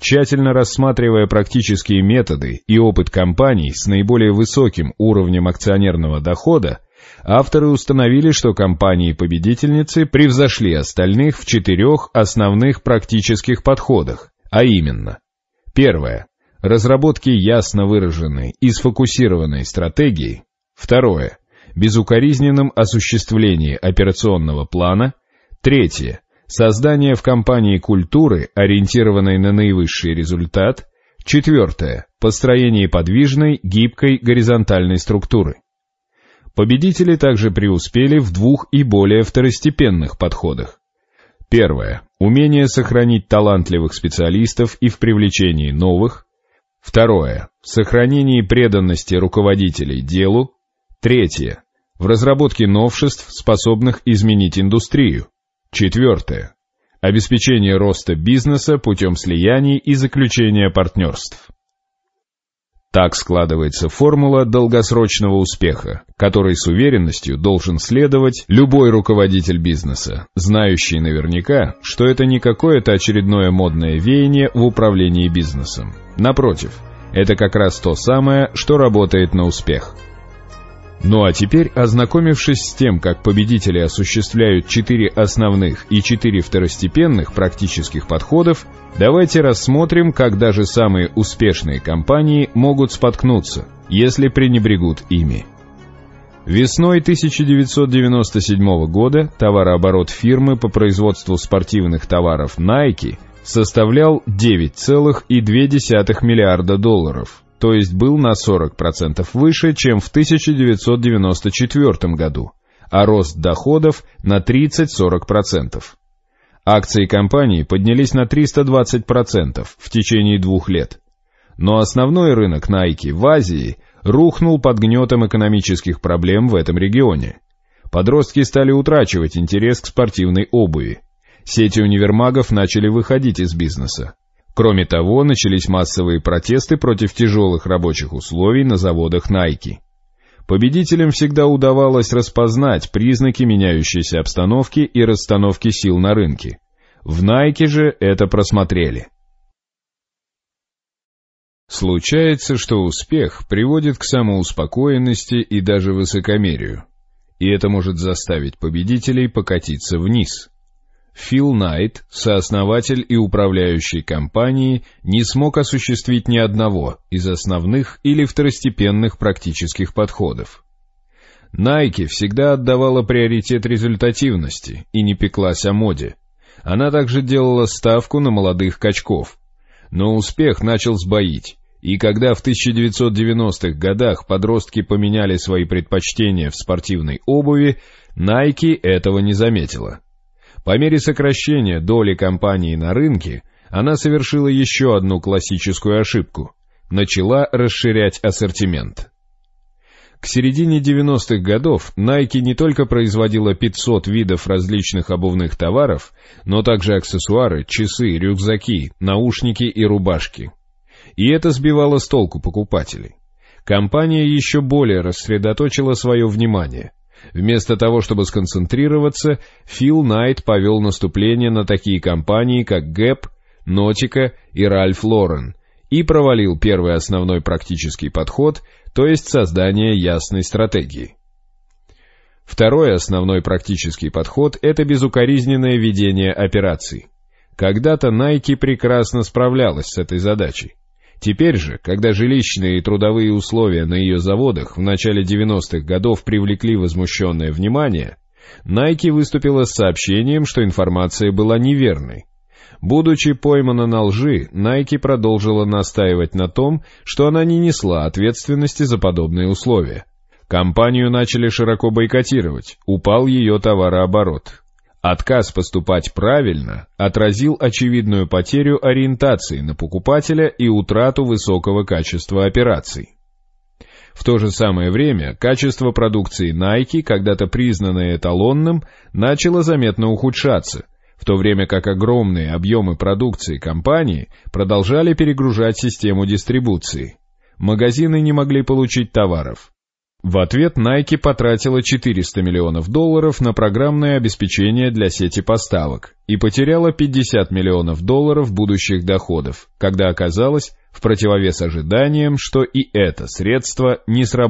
Тщательно рассматривая практические методы и опыт компаний с наиболее высоким уровнем акционерного дохода, авторы установили, что компании-победительницы превзошли остальных в четырех основных практических подходах, а именно Первое. Разработки ясно выраженной и сфокусированной стратегии. Второе. Безукоризненном осуществлении операционного плана. Третье. Создание в компании культуры, ориентированной на наивысший результат. Четвертое. Построение подвижной, гибкой, горизонтальной структуры. Победители также преуспели в двух и более второстепенных подходах. Первое. Умение сохранить талантливых специалистов и в привлечении новых. Второе. В сохранении преданности руководителей делу. Третье. В разработке новшеств, способных изменить индустрию. Четвертое. Обеспечение роста бизнеса путем слияний и заключения партнерств. Так складывается формула долгосрочного успеха, которой с уверенностью должен следовать любой руководитель бизнеса, знающий наверняка, что это не какое-то очередное модное веяние в управлении бизнесом. Напротив, это как раз то самое, что работает на успех – ну а теперь, ознакомившись с тем, как победители осуществляют четыре основных и четыре второстепенных практических подходов, давайте рассмотрим, как даже самые успешные компании могут споткнуться, если пренебрегут ими. Весной 1997 года товарооборот фирмы по производству спортивных товаров Nike составлял 9,2 миллиарда долларов – то есть был на 40% выше, чем в 1994 году, а рост доходов на 30-40%. Акции компании поднялись на 320% в течение двух лет. Но основной рынок Nike в Азии рухнул под гнетом экономических проблем в этом регионе. Подростки стали утрачивать интерес к спортивной обуви. Сети универмагов начали выходить из бизнеса. Кроме того, начались массовые протесты против тяжелых рабочих условий на заводах Nike. Победителям всегда удавалось распознать признаки меняющейся обстановки и расстановки сил на рынке. В Nike же это просмотрели. Случается, что успех приводит к самоуспокоенности и даже высокомерию, и это может заставить победителей покатиться вниз. Фил Найт, сооснователь и управляющий компании, не смог осуществить ни одного из основных или второстепенных практических подходов. Nike всегда отдавала приоритет результативности и не пеклась о моде. Она также делала ставку на молодых качков. Но успех начал сбоить, и когда в 1990-х годах подростки поменяли свои предпочтения в спортивной обуви, Nike этого не заметила. По мере сокращения доли компании на рынке, она совершила еще одну классическую ошибку – начала расширять ассортимент. К середине 90-х годов Nike не только производила 500 видов различных обувных товаров, но также аксессуары, часы, рюкзаки, наушники и рубашки. И это сбивало с толку покупателей. Компания еще более рассредоточила свое внимание – Вместо того, чтобы сконцентрироваться, Фил Найт повел наступление на такие компании, как Gap, Nautica и Ralph Lauren, и провалил первый основной практический подход, то есть создание ясной стратегии. Второй основной практический подход – это безукоризненное ведение операций. Когда-то Nike прекрасно справлялась с этой задачей. Теперь же, когда жилищные и трудовые условия на ее заводах в начале 90-х годов привлекли возмущенное внимание, Nike выступила с сообщением, что информация была неверной. Будучи поймана на лжи, Nike продолжила настаивать на том, что она не несла ответственности за подобные условия. Компанию начали широко бойкотировать, упал ее товарооборот. Отказ поступать правильно отразил очевидную потерю ориентации на покупателя и утрату высокого качества операций. В то же самое время качество продукции Nike, когда-то признанное эталонным, начало заметно ухудшаться, в то время как огромные объемы продукции компании продолжали перегружать систему дистрибуции. Магазины не могли получить товаров. В ответ Nike потратила 400 миллионов долларов на программное обеспечение для сети поставок и потеряла 50 миллионов долларов будущих доходов, когда оказалось, в противовес ожиданиям, что и это средство не сработает.